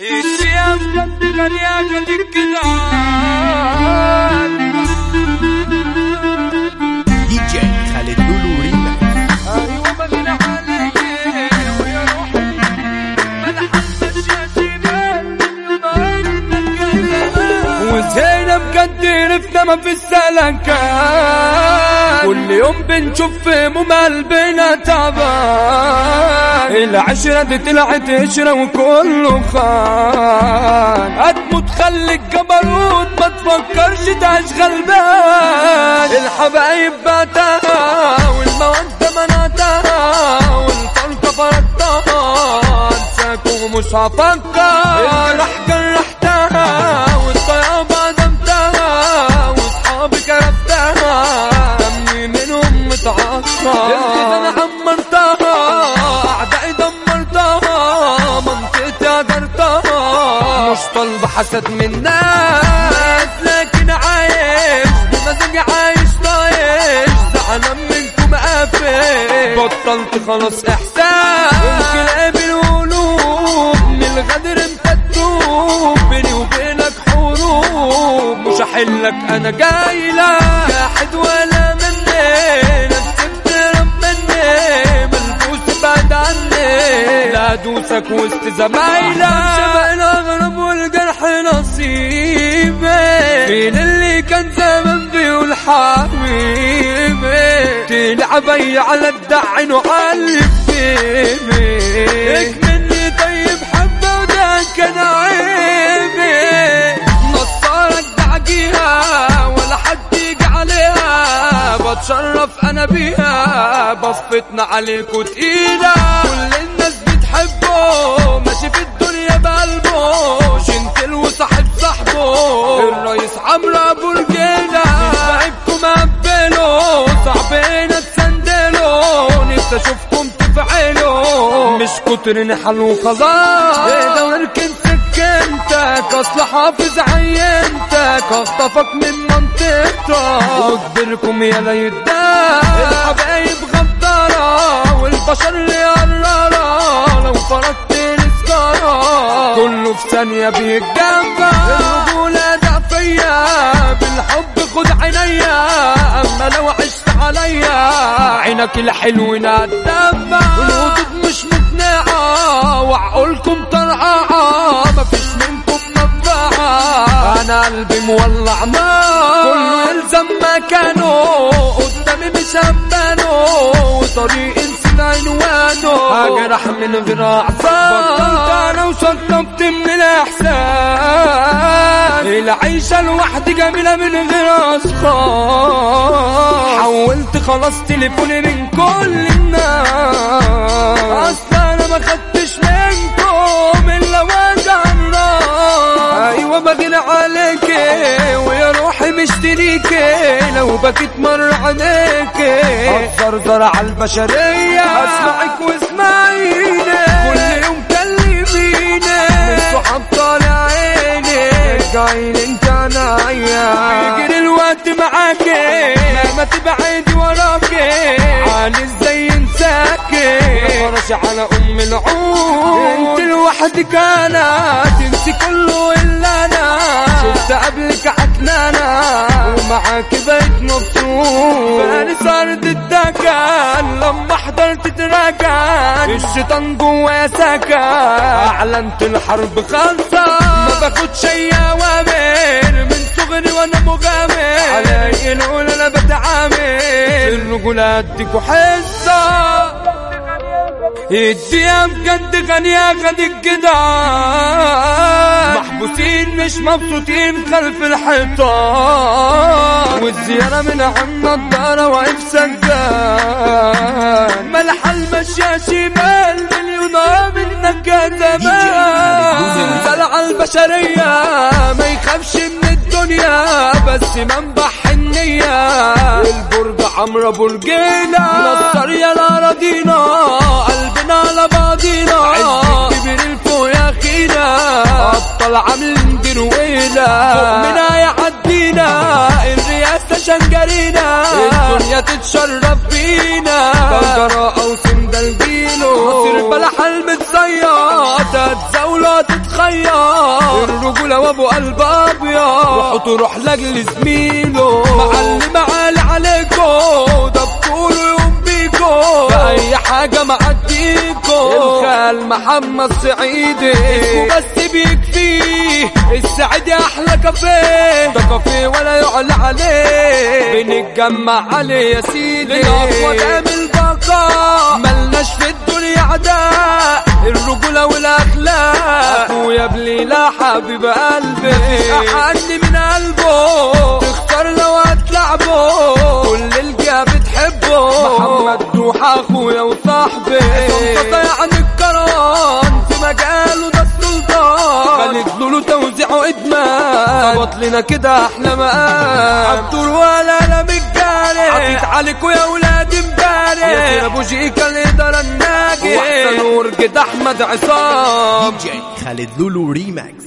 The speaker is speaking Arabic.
الثياب قد غنيا قد دي جي خالد لولو أيوه بغنى عليك ويا روحي ملحق الشاشينات وزينب قدير في ثمن في السلكان كل يوم بنشوف في قلبنا تعبان. العشرة دي طلعت عشرة وكله خان. هتموت خليك جبروت ما تفكرش تعيش غلبان. الحبايب بعتها والمودة منعتها والفرقة فرضتها انساك ومش هفكر الجرح جرحتها متعصر أنا عمرتها منطقتي مش طالبة حسد من الناس لكن عايش بمزاجي عايش طايش زعلان منكم قافل بطلت خلاص احساس الكلاب القلوب من الغدر تدوب بيني وبينك حروب. مش هحلك أنا جاي لك. جاحد ولا ادوسك وسط زمايلك شبه الاغرب والجرح نصيبي مين اللي كان زمان بيقول حبيبي تلعب على الدعن وعلى الفيبي مني طيب حبة وده كان عيبي نصارك دعجيها ولا حد يجي عليها. بتشرف أنا بيها بصفتنا عليكوا تقيلة كل الناس بتحبه ماشي في الدنيا بقلبه. شنتل وصاحب صاحبه. الرئيس عمرو ابو رجيلة صاحبكم قبله صعبين تسندله نفسي أشوفكم تفعلوا مش كتر نحل وخلاص إيه ده ونركن سكنتك اصل حافظ عينتك. اخطفك من منطقتك واجبركم يا ليدان الحبايب غدارة. والبشر يقررة لو فرقت السكارة كله في ثانية بيتجمع. الرجولة ضعفية بالحب خد عينيا. أما لو عشت عليا عينك الحلو ندمع الهدوء مش مقنعة وعقولكم طرقعة. مفيش منكم منفعة أنا قلبي مولع نار. كله يلزم مكانه قدامي مش همانه. وطريق انسان عنوانه هجرح من غير اعصاب بطلت أنا وشطبت من الإحساس. العيشة لوحدي جميلة من غير اشخاص حولت خلاص تليفوني من كل الناس. أصلا أنا ما خدتش منكم إلا وجع الراس أيوه بغير عليكي ويا روحي مشتريكي لو بكيت مرة عينيكي هتزرزر على البشرية. أسمعك واسمعيني. كل يوم كلميني. من صحاب طالع عيني. رجعيلي انت عنايا يجري الوقت معاكي ما تبعدي وراكي عاني إزاي انساكي فرش على أم العود. أنت لوحدك أنا. تنسي كله إلا أنا. شفت قبلك عكنانة ومعاك بقيت تراكان الشيطان جوايا سكن أعلنت الحرب خالصة ما باخدش اي اوامر من صغري وأنا مغامر. علي الأول أنا بتعامل. الرجولة اديكوا حصة. الدنيا بجد غنية خد الجدعان محبوسين مش مبسوطين خلف الحيطان. والزيارة من عم النضارة واقف سجان المشية شمال مليونة منك زمان طلع البشرية ما يخافش من الدنيا بس منبع النية. البرج عمرو ابو رجيلة نصر يا الاراضينا قلبنا على بعضينا عز كبير الفوق يا أخينا. ابطال عاملين درويلة فوقنا يعدينا الرئاسة شنجرينا. الدنيا تتشرف بينا طنجرة بيلو مصير بلح المتصيط هتزود ولا تتخير الرجولة وابو قلب أبيض. روحوا تروح لاجل زميله. معلم عالي عليكو ده بطوله يوم بيكو. في أي حاجة معديكو الخال محمد سعيدي اسمه بس بيكفيه السعيدي أحلى كافيه. ده كافيه ولا يعلى عليه. بنتجمع عليه يا سيدي. للأقوى جامل بقاء ملناش في الدنيا عداء. الرجولة والأخلاق. أخويا بليلة حبيب قلبي. احن من قلبه. تختار لو هتلعبه كل الجا بتحبه. محمد دوحة أخويا وصاحبي. صمتة يعني الكران. في مجاله ده السلطان خالد لولو توزيعه ادمان ظبط لنا كده أحلى مقام عبدور ولا لا مجاري عطيت عليكوا يا ولاد امبارح يا أبو جيكا الاداره الناجي وأحسن ورقة أحمد عصام. خالد لولو ريماكس.